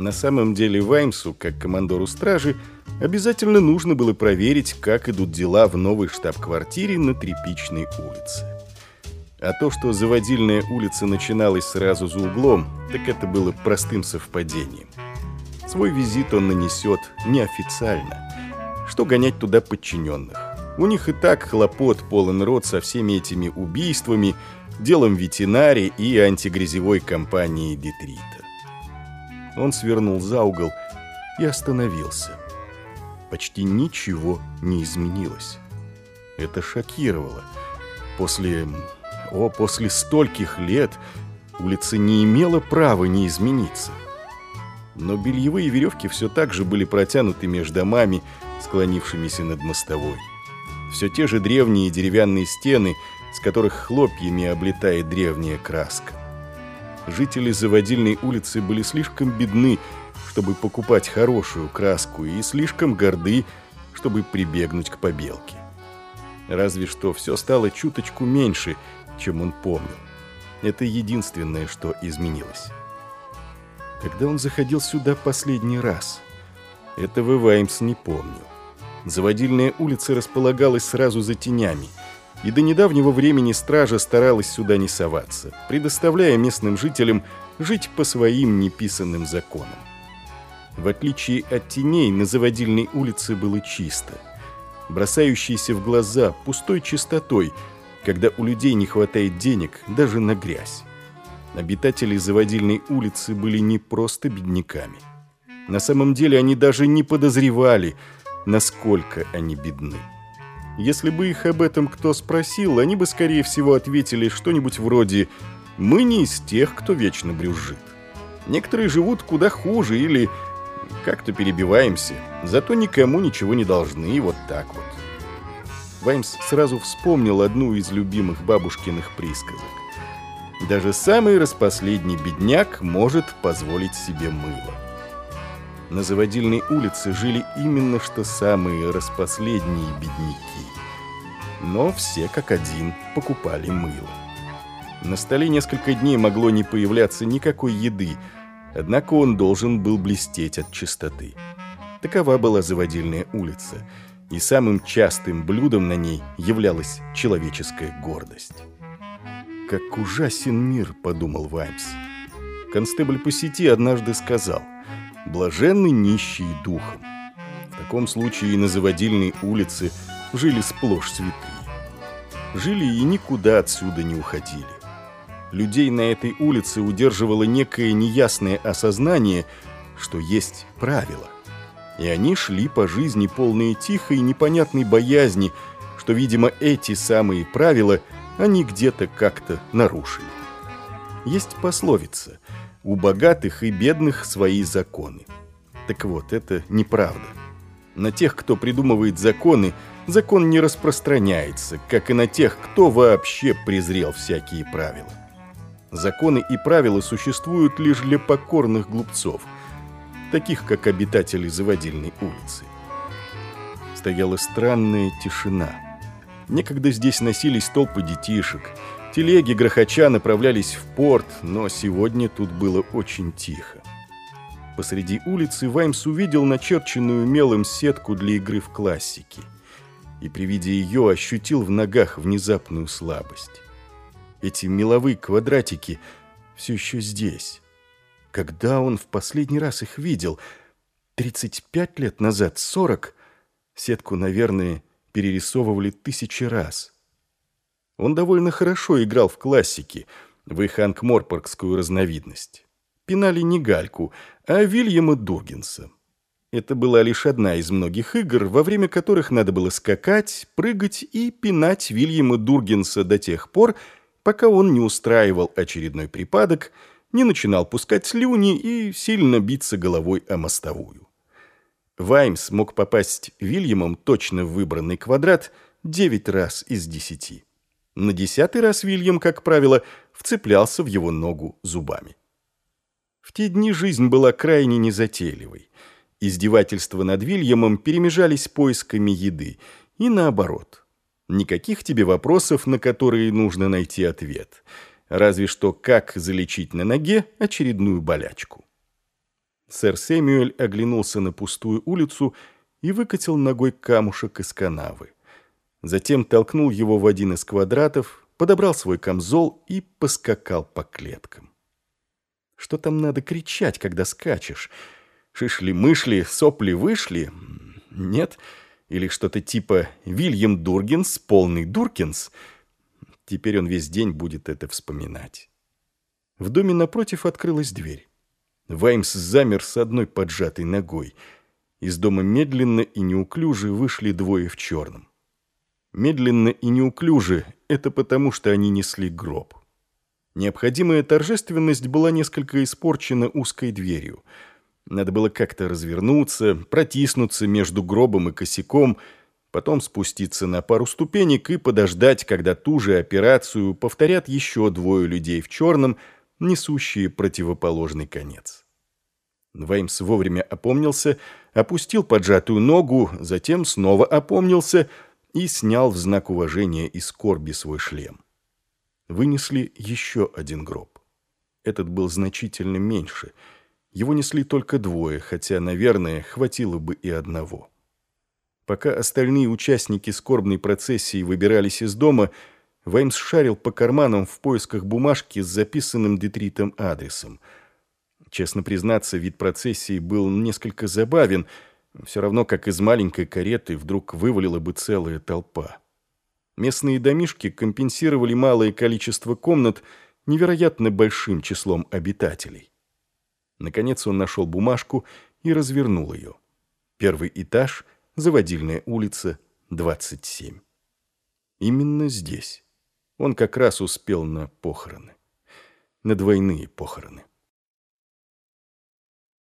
На самом деле Ваймсу, как командору стражи, обязательно нужно было проверить, как идут дела в новой штаб-квартире на Тряпичной улице. А то, что заводильная улица начиналась сразу за углом, так это было простым совпадением. Свой визит он нанесет неофициально. Что гонять туда подчиненных? У них и так хлопот полон рот со всеми этими убийствами, делом ветеринарии и антигрязевой компании Детрита. Он свернул за угол и остановился. Почти ничего не изменилось. Это шокировало. После о, после стольких лет улица не имела права не измениться. Но бельевые веревки все так же были протянуты между домами, склонившимися над мостовой. Все те же древние деревянные стены, с которых хлопьями облетает древняя краска. Жители Заводильной улицы были слишком бедны, чтобы покупать хорошую краску, и слишком горды, чтобы прибегнуть к побелке. Разве что все стало чуточку меньше – чем он помнил. Это единственное, что изменилось. Когда он заходил сюда последний раз, этого Ваймс не помнил. Заводильная улица располагалась сразу за тенями, и до недавнего времени стража старалась сюда не соваться, предоставляя местным жителям жить по своим неписанным законам. В отличие от теней, на Заводильной улице было чисто. Бросающейся в глаза пустой чистотой – когда у людей не хватает денег даже на грязь. Обитатели заводильной улицы были не просто бедняками. На самом деле они даже не подозревали, насколько они бедны. Если бы их об этом кто спросил, они бы, скорее всего, ответили что-нибудь вроде «Мы не из тех, кто вечно брюзжит. Некоторые живут куда хуже или как-то перебиваемся, зато никому ничего не должны, и вот так вот». Ваймс сразу вспомнил одну из любимых бабушкиных присказок. Даже самый распоследний бедняк может позволить себе мыло. На заводильной улице жили именно что самые распоследние бедняки. Но все как один покупали мыло. На столе несколько дней могло не появляться никакой еды, однако он должен был блестеть от чистоты. Такова была заводильная улица – и самым частым блюдом на ней являлась человеческая гордость. «Как ужасен мир», — подумал Ваймс. Констебль по сети однажды сказал «блаженны нищие духом». В таком случае на заводильной улице жили сплошь святые. Жили и никуда отсюда не уходили. Людей на этой улице удерживало некое неясное осознание, что есть правила — и они шли по жизни полные тихой непонятной боязни, что, видимо, эти самые правила они где-то как-то нарушили. Есть пословица «У богатых и бедных свои законы». Так вот, это неправда. На тех, кто придумывает законы, закон не распространяется, как и на тех, кто вообще презрел всякие правила. Законы и правила существуют лишь для покорных глупцов – таких как обитатели заводильной улицы. Стояла странная тишина. Некогда здесь носились толпы детишек, телеги грохоча направлялись в порт, но сегодня тут было очень тихо. Посреди улицы Ваймс увидел начерченную мелом сетку для игры в классики и при виде ее ощутил в ногах внезапную слабость. Эти меловые квадратики все еще здесь. Когда он в последний раз их видел? 35 лет назад, 40? Сетку, наверное, перерисовывали тысячи раз. Он довольно хорошо играл в классики, в их анкморпоргскую разновидность. Пинали не Гальку, а Вильяма Дургинса. Это была лишь одна из многих игр, во время которых надо было скакать, прыгать и пинать Вильяма Дургинса до тех пор, пока он не устраивал очередной припадок – не начинал пускать слюни и сильно биться головой о мостовую. Ваймс мог попасть Вильямом точно в выбранный квадрат девять раз из десяти. На десятый раз Вильям, как правило, вцеплялся в его ногу зубами. В те дни жизнь была крайне незатейливой. Издевательства над Вильямом перемежались поисками еды, и наоборот. Никаких тебе вопросов, на которые нужно найти ответ – разве что как залечить на ноге очередную болячку. Сэр Сэмюэль оглянулся на пустую улицу и выкатил ногой камушек из канавы. Затем толкнул его в один из квадратов, подобрал свой камзол и поскакал по клеткам. Что там надо кричать, когда скачешь? Шишли-мышли, сопли-вышли? Нет? Или что-то типа «Вильям Дургинс, полный Дуркинс»? Теперь он весь день будет это вспоминать. В доме напротив открылась дверь. Ваймс замер с одной поджатой ногой. Из дома медленно и неуклюже вышли двое в черном. Медленно и неуклюже — это потому, что они несли гроб. Необходимая торжественность была несколько испорчена узкой дверью. Надо было как-то развернуться, протиснуться между гробом и косяком, потом спуститься на пару ступенек и подождать, когда ту же операцию повторят еще двое людей в черном, несущие противоположный конец. Ваймс вовремя опомнился, опустил поджатую ногу, затем снова опомнился и снял в знак уважения и скорби свой шлем вынесли еще один гроб. Этот был значительно меньше. Его несли только двое, хотя, наверное, хватило бы и одного. Пока остальные участники скорбной процессии выбирались из дома, Ваймс шарил по карманам в поисках бумажки с записанным детритом адресом. Честно признаться, вид процессии был несколько забавен, все равно как из маленькой кареты вдруг вывалила бы целая толпа. Местные домишки компенсировали малое количество комнат невероятно большим числом обитателей. Наконец он нашел бумажку и развернул ее. Первый этаж, Заводильная улица, 27. Именно здесь. Он как раз успел на похороны. На двойные похороны.